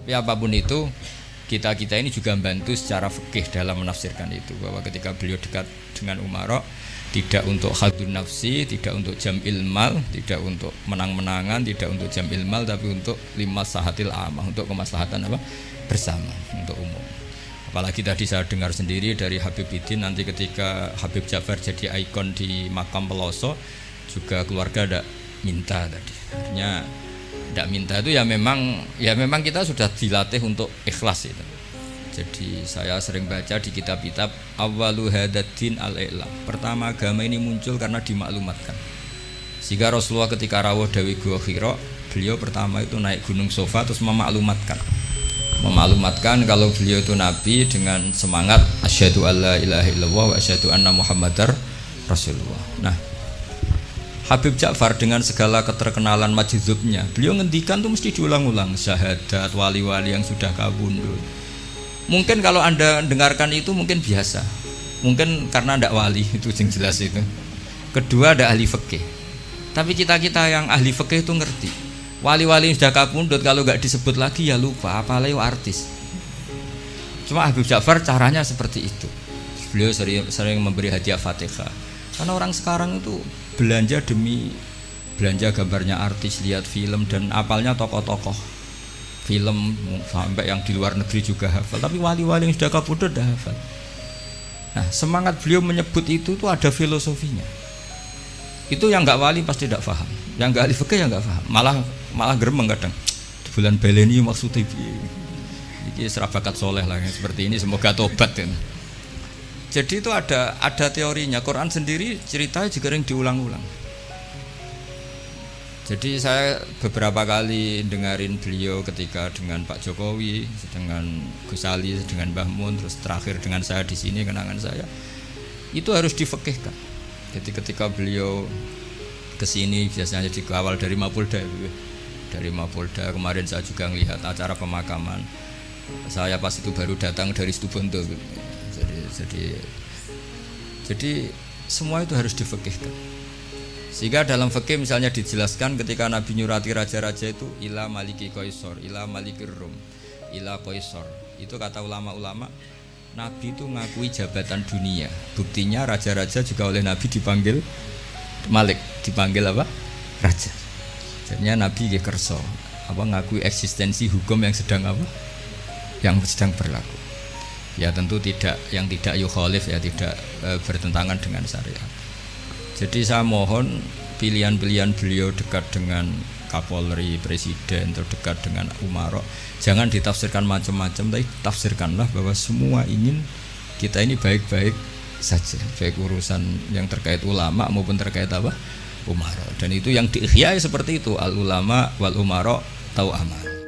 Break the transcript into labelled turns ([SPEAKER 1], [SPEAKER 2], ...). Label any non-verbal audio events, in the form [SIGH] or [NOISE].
[SPEAKER 1] Tapi apa pun itu kita kita ini juga membantu secara fikih dalam menafsirkan itu bahwa ketika beliau dekat dengan Umar tidak untuk hadun nafsi, tidak untuk jam ilmal, tidak untuk menang-menangan, tidak untuk jam ilmal, tapi untuk lima sahatil amah, untuk kemaslahatan apa bersama, untuk umum. Apalagi tadi saya dengar sendiri dari Habib Idin nanti ketika Habib Jafar jadi ikon di makam Peloso juga keluarga ada minta tadi. Artinya tidak minta itu ya memang ya memang kita sudah dilatih untuk ikhlas itu. Jadi saya sering baca di kitab-kitab awalu hadatin al -ilam. Pertama agama ini muncul karena dimaklumatkan. Sehingga Rasulullah ketika rawuh Dawi Gua Khiro, beliau pertama itu naik gunung Sofa terus memaklumatkan. Memaklumatkan kalau beliau itu nabi dengan semangat asyhadu alla ilaha illallah wa asyhadu anna muhammadar rasulullah. Nah, Habib Ja'far dengan segala keterkenalan majizubnya beliau ngendikan tuh mesti diulang-ulang syahadat wali-wali yang sudah kabundut. Mungkin kalau anda dengarkan itu mungkin biasa. Mungkin karena tidak wali [LAUGHS] itu yang jelas itu. Kedua ada ahli fikih. Tapi kita-kita yang ahli fikih itu ngerti. Wali-wali yang sudah kabundut kalau nggak disebut lagi ya lupa apalagi artis. Cuma Habib Ja'far caranya seperti itu. Beliau sering, sering memberi hadiah fatihah karena orang sekarang itu belanja demi belanja gambarnya artis, lihat film dan apalnya tokoh-tokoh film sampai yang di luar negeri juga hafal. Tapi wali-wali yang sudah kabudut dah hafal. Nah, semangat beliau menyebut itu tuh ada filosofinya. Itu yang nggak wali pasti tidak paham. Yang nggak ahli fikih yang nggak paham. Malah malah geremeng kadang. Bulan beleni maksudnya ini serabakat soleh lah seperti ini semoga tobat ya. Jadi itu ada ada teorinya. Quran sendiri ceritanya juga yang diulang-ulang. Jadi saya beberapa kali dengerin beliau ketika dengan Pak Jokowi, dengan Gus Ali, dengan Mbah Mun, terus terakhir dengan saya di sini kenangan saya. Itu harus difekihkan. Jadi ketika beliau ke sini biasanya dikawal dari Mapolda dari Mapolda kemarin saya juga melihat acara pemakaman saya pas itu baru datang dari Stubondo jadi jadi jadi semua itu harus difekihkan sehingga dalam fikih misalnya dijelaskan ketika Nabi nyurati raja-raja itu ila maliki koisor, ila malikir rum, ila koisor. Itu kata ulama-ulama Nabi itu ngakui jabatan dunia. Buktinya raja-raja juga oleh Nabi dipanggil Malik, dipanggil apa? Raja. Jadinya Nabi kerso, apa ngakui eksistensi hukum yang sedang apa? Yang sedang berlaku ya tentu tidak yang tidak yukholif ya tidak e, bertentangan dengan syariat. Jadi saya mohon pilihan-pilihan beliau dekat dengan Kapolri, Presiden, atau dekat dengan Umaro, jangan ditafsirkan macam-macam, tapi tafsirkanlah bahwa semua ingin kita ini baik-baik saja, baik urusan yang terkait ulama maupun terkait apa Umaro. Dan itu yang diihyai seperti itu al ulama wal umaro tahu amal.